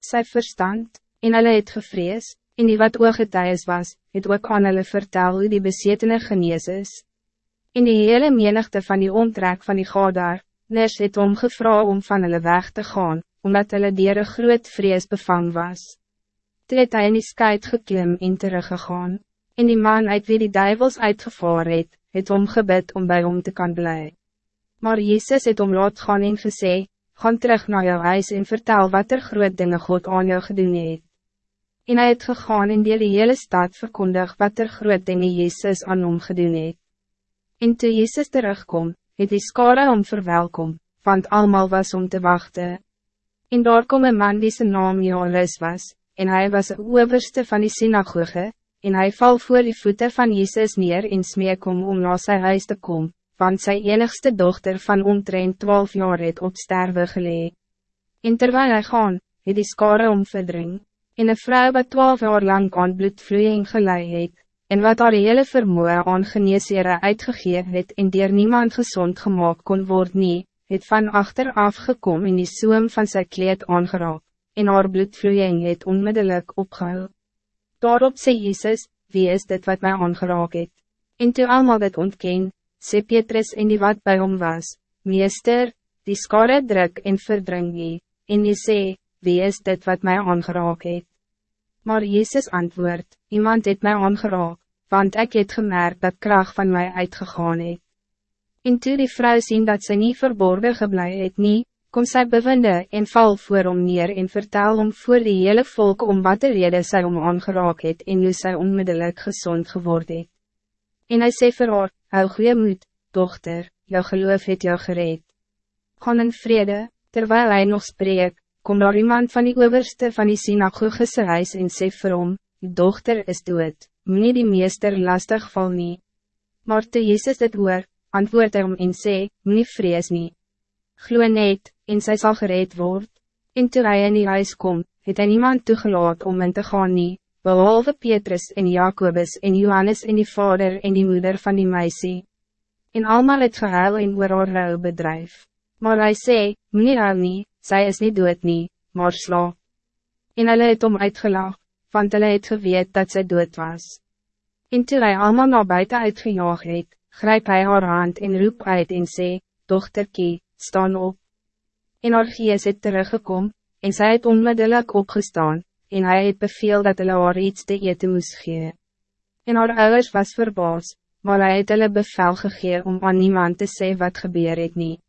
sy verstand, en hulle het gevrees, en die wat ooggetuies was, het ook aan hulle vertel hoe die besetene genees is. En die hele menigte van die omtrek van die Gadar, Nes het omgevra om van hulle weg te gaan, omdat hulle dier een groot vrees bevang was. Toe het hy in die skuit geklim en teruggegaan, en die man uit wie die duivels uitgevaar het, het omgebid om bij hom te kan blij. Maar Jezus het om laat gaan en gesê, gaan terug naar jou huis en vertel wat er groot dingen God aan jou gedoen het. En hy het gegaan en die hele stad verkondig wat er groot dingen Jezus aan hom gedoen het. En toe Jezus terugkom, het die skare om verwelkom, want allemaal was om te wachten. En daar kom een man die zijn naam Johannes was, en hij was de overste van die synagoge, en hij val voor die voeten van Jezus neer en smeek om om na sy huis te komen, want sy enigste dochter van omtrent 12 jaar het op sterwe gelee. En terwijl hij gaan, het die skare om verdring, en een vrouw wat 12 jaar lang aan bloedvloeiing gelei het, en wat haar hele vermoe aan geneesere uitgegeven het en dier niemand gezond gemaakt kon worden nie, het van achter afgekom in die soem van zijn kleed aangeraak, en haar bloedvloeiing het onmiddellijk opgehul. Daarop sê Jezus, wie is dit wat mij aangeraak het? En toe allemaal dit ontken, sê Petrus en die wat bij hom was, Meester, die skare druk en verdring jy, en jy sê, wie is dit wat mij aangeraak het? Maar Jezus antwoord, iemand het mij aangeraak, want ik het gemerkt dat kracht van mij uitgegaan het. En toe die vrouw zien dat ze niet verborgen geblei het nie, kom sy bewinde en val voor om neer en vertel om voor die hele volk om wat de rede sy om aangeraak het en hoe sy onmiddellijk gezond geworden het. En hy sê vir haar, hou goeie moed, dochter, jou geloof het jou gereed. Gaan in vrede, terwijl hij nog spreekt, kom daar iemand van die overste van die synagogese huis en sê vir hom, die dochter is dood, moet die meester lastig val nie. Maar toe Jezus dit hoor, antwoord hy om en sê, moet vrees nie. Glo net, en sy sal gereed word. En toe hy in die huis kom, het hy niemand toegelaat om in te gaan nie, behalve Petrus en Jacobus en Johannes en die vader en die moeder van die meisie. En allemaal het gehuil en oor haar rouw bedrijf. Maar hij sê, moet huil nie, zij is niet dood nie, maar slaap. En hulle het om uitgelag, want hulle het geweet dat zij dood was. En toe hy allemaal naar buiten uitgejaag het, grijp hij haar hand en roep uit en sê, dochterkie, staan op. En haar gees het teruggekom, en zij het onmiddellijk opgestaan, en hij het beveel dat hulle haar iets te eten moest gee. En haar ouders was verbaas, maar hij het hulle bevel gegee om aan niemand te sê wat gebeur het niet.